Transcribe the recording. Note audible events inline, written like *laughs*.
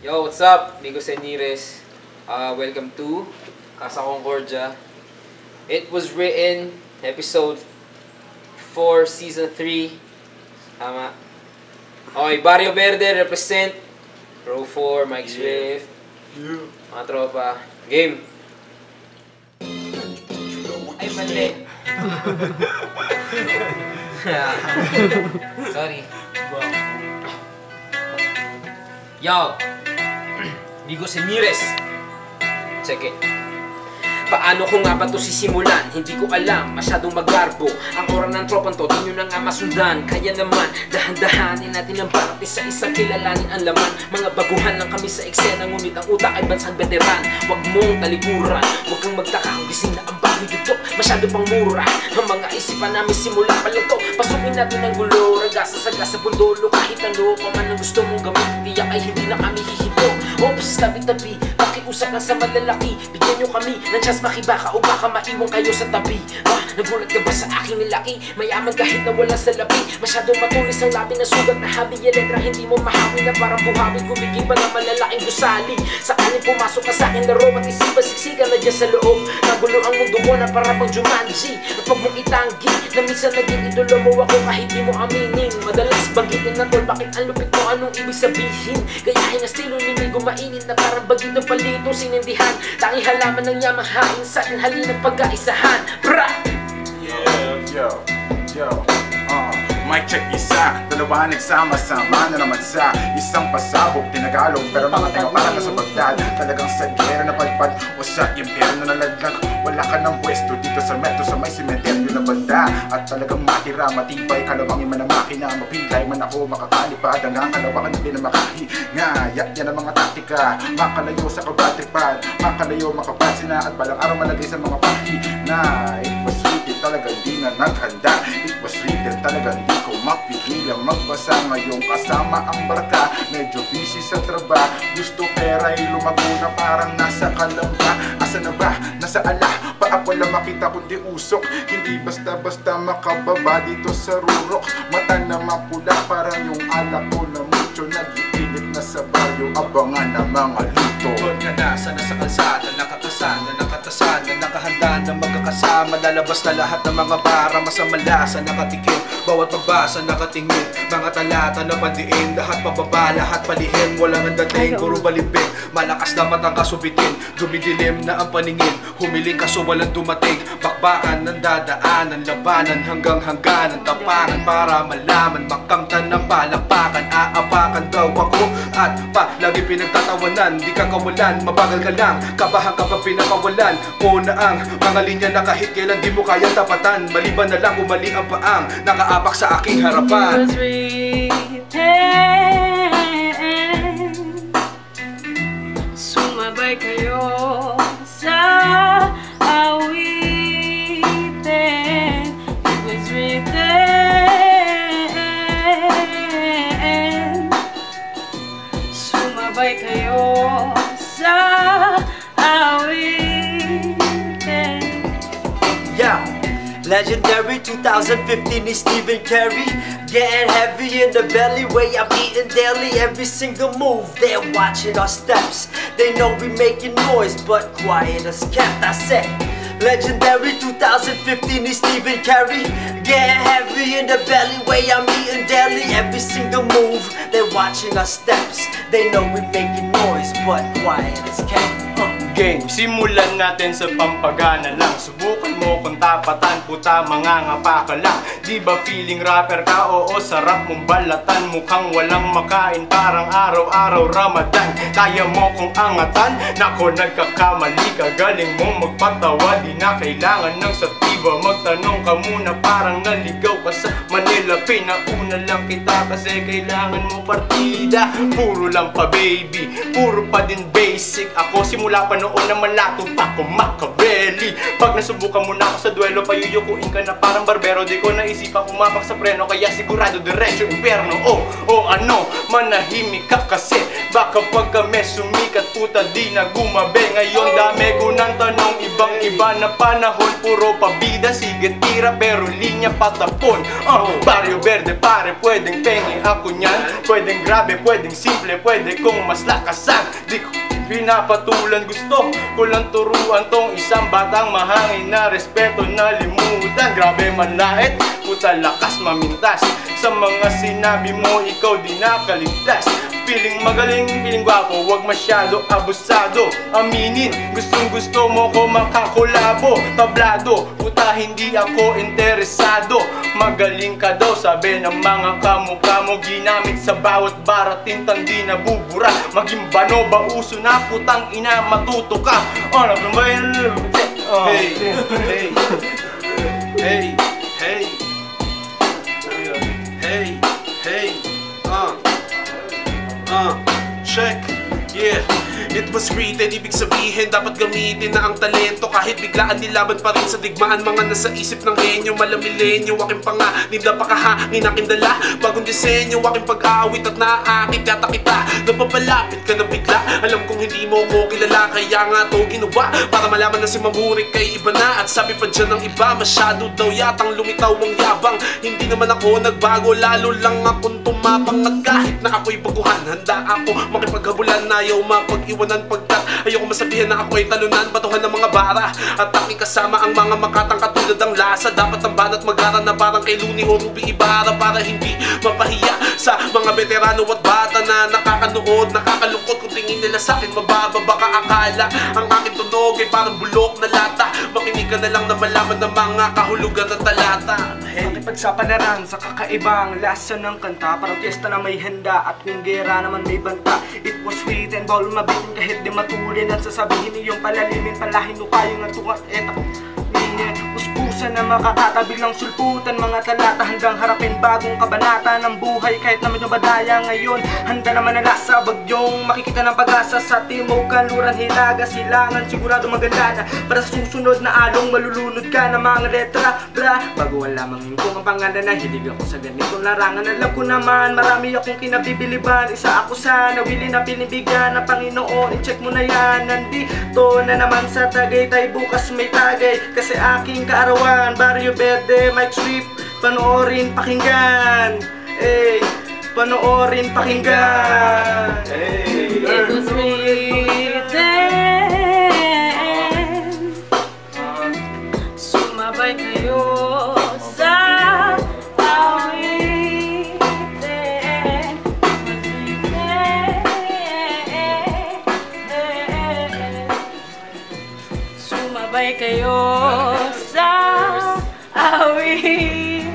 Yo, what's up? Migo Senires. Uh, welcome to Casa Concordia. It was written, episode 4, season 3. Tama. Okay, Barrio Verde represent. Row 4, Mike Swift. Mga tropa. Game. Ay, mali. *laughs* Sorry. Yo! Migo Senires. Check it. Paano ko nga ba to sisimulan? Hindi ko alam, masyadong magarbo Ang oras ng tropang to, di nyo na nga Kaya naman, dahan-dahanin natin ang bawat isa Isang kilalanin ang laman Mga baguhan lang kami sa eksena Ngunit ang utak ay bansang veteran Huwag mong talikuran, huwag kang magtaka Kung gising na ang bago dito, masyado pang mura Ang mga isipan namin simula pa lang to Pasukin natin ang gulo, ragasa sa bundolo Kahit ano pa man ang gusto mong gawin tabi-tabi, pakiusap lang sa malalaki. Bigyan nyo kami ng chance makibaka o baka maiwan kayo sa tabi. Ah, nagulat ka ba sa aking nilaki? Mayaman kahit na wala sa labi. Masyadong matulis ang labi na sugat na habi Yung letra hindi mo mahawi na parang buhawi Gumigiba na malalaking gusali. Sakaling pumasok ka sa akin laro At isipan siksikan na dyan sa loob. Nagulo ang mundo mo na para pang Jumanji. At pag mong itanggi Na minsan naging idolo mo ako kahit di mo aminin. Madalas banggitin na tol Bakit ang lupit mo? Anong ibig sabihin? Gayahin ang estilo ni Migo mainit Na parang bagito palito sinindihan. Tanging halaman ng yamahain Sa akin halinang pagkaisahan Bra! Yeah, yo, yo, uh, mic check isa, dalawa nagsama-sama na naman sa isang pasabog tinagalog. Pero mga tenga parang nasa Baghdad, talagang sa gera na padpad. O sa impyerno na nalaglag Wala ka ng pwesto dito sa metro sa may sementeryo na banda At talagang matira, matibay, kalawangin man ang makina. Mapilay man ako, makakalipad, hanggang kalawakan din na makahi Ngaya, yan ang mga taktika, makalayo sa kabatripad Makalayo, makapansin na. At balang araw malagay sa mga pahi Na it was written talaga di na naghanda. It was written talaga di ko mapigilang magbasa Ngayong kasama ang barka. Medyo busy sa trabaho Gusto pera'y lumago na parang nasa kalamba. Asa na ba? Nasa ala wala makita kundi usok. Hindi basta-basta makababa dito sa rurok. Mata na mapula parang yung alak ko na mucho. Nag-ipilit na sa baryo Abangan na mga luto. Tungkol ka na sa nasa kalsada, nakakasana, magkakasama Lalabas na lahat ng mga para masamalasa, nakatikim. Bawat magbasa, nakatingin, mga talata na pandiin. Lahat pababa, lahat palihim, walang ang dating, puro balibig Malakas na matang kasubitin, dumidilim na ang paningin. Humiling kaso walang dumating, bakbakan ng dadaanan Labanan hanggang hangganan, tapangan para malaman Makamtan ng palakpakan, aapakan daw ako At pa, lagi pinagtatawanan, di ka kawalan Mabagal ka lang, kabahan ka pa pinakawalan. Una ang mga linya na kahit kailan di mo kayang tapatan. Maliban na lang umali ang paang nakaapak sa aking harapan. Sumabay kayo legendary 2015 is Stephen Carey. Getting heavy in the belly, way I'm eating daily. Every single move, they're watching our steps. They know we making noise, but quiet as kept. I said, legendary 2015 is Stephen Carey. Getting heavy in the belly, way I'm eating daily. Every single move, they're watching our steps. They know we making noise, but quiet as kept. Game, simulan natin sa pampagana lang Subukan mo kung tapatan, puta mga ngapa ka lang Di ba feeling rapper ka? Oo, sarap mong balatan Mukhang walang makain, parang araw-araw Ramadan Kaya mo kong angatan? Nako, nagkakamali ka Galing mong magpatawa Di na kailangan ng satiba Magtanong ka muna, parang naligaw ka sa Manila. Pinauna lang kita kasi kailangan mo partida. Puro lang pa baby, puro pa din basic. Ako simula pa noon na malato pa ko Machiavelli Pag nasubukan mo na ako sa duelo Payuyukuin ka na parang barbero. Di ko naisipan umapak sa preno Kaya sigurado diretso impyerno. Oh, oh ano, manahimik ka kasi. Baka pag kami sumikat puta di na gumabe. Ngayon dami ko ng tanong. Ibang iba na panahon Puro pabida, sige tira Pero linya patapon. Uh, Barrio Verde pare, pwedeng pengi ako niyan. Pwedeng grabe, pwedeng simple, pwede kong mas lakasan. Di ko pinapatulan gusto ko lang turuan tong isang batang mahangin na respeto na limutan. Grabe manlait, puta lakas mamintas. Sa mga sinabi mo, ikaw di nakaligtas Feeling magaling, feeling gwapo, wag masyado abusado. Aminin, gustong gusto mo ko makakolabo. Tablado, puta hindi ako interesado. Magaling ka daw, sabi ng mga kamukha mo. Ginamit sa bawat barat, tintang di nabubura. Maging bano ba uso na putang ina, matuto ka. Ano ba yun? Hey, hey, hey, hey, check, yeah. It was written, ibig sabihin dapat gamitin na ang talento. Kahit biglaan nilaban pa rin sa digmaan. Mga nasa isip ng henyo, malamilenyo. Aking panganib na pakahangin aking dala. Bagong disenyo, aking pag-awit at naaakit Kata kita, napapalapit ka na bigla. Alam kong hindi mo ko kilala Kaya nga to ginawa. Para malaman na si Mamurik kay iba na. At sabi pa dyan ng iba Masyado daw yatang lumitaw ang yabang. Hindi naman ako nagbago Lalo lang akong tumapang At kahit na ako'y baguhan Handa ako makipaghabulan. Ayaw mapag-iwanan Pagkat ayoko masabihan na ako ay talunan Batuhan ng mga bara. At aking kasama ang mga makatang katulad ng lasa. Dapat ang banat mag-aral na parang kay Luni o Ruby Ibarra Para hindi mapahiya sa mga veterano at bata Na nakakanood, nakakalungkot. Kung tingin nila sa akin mababa Baka akala ang aking tunog ay parang bulok na lata. Makinig ka na lang na malaman ng mga kahulugan ng talata. Pakipagsapalaran sa kakaibang lasa ng kanta. Parang piyesta na may handa at kung gera naman may banta. It was ball mabitin kahit di matulin At sasabihin niyong palalimin palahin mo kayong at tungat etak na makakatabi lang sulputan Mga talata handang harapin bagong kabanata ng buhay Kahit naman yung badaya ngayon. Handa naman na nasa bagyong Makikita ng pag-asa sa timog Kaluran, hilaga, silangan Sigurado maganda na. Para sa susunod na along Malulunod ka ng mga letra Bra, baguhan lamang kung ang pangalan na Hilig ako sa ganitong larangan. Alam ko naman, marami akong kinabibiliban. Isa ako sa nawili na pinibigyan ng Panginoon. I-check mo na yan Nandito na naman sa Tagaytay Bukas may tagay Kasi aking kaarawan Barrio Verde, Mike Swift Panoorin, pakinggan. Hey, panoorin, pakinggan. Hey, It was written. Sumabay kayo sa awitin Sumabay kayo sa awitin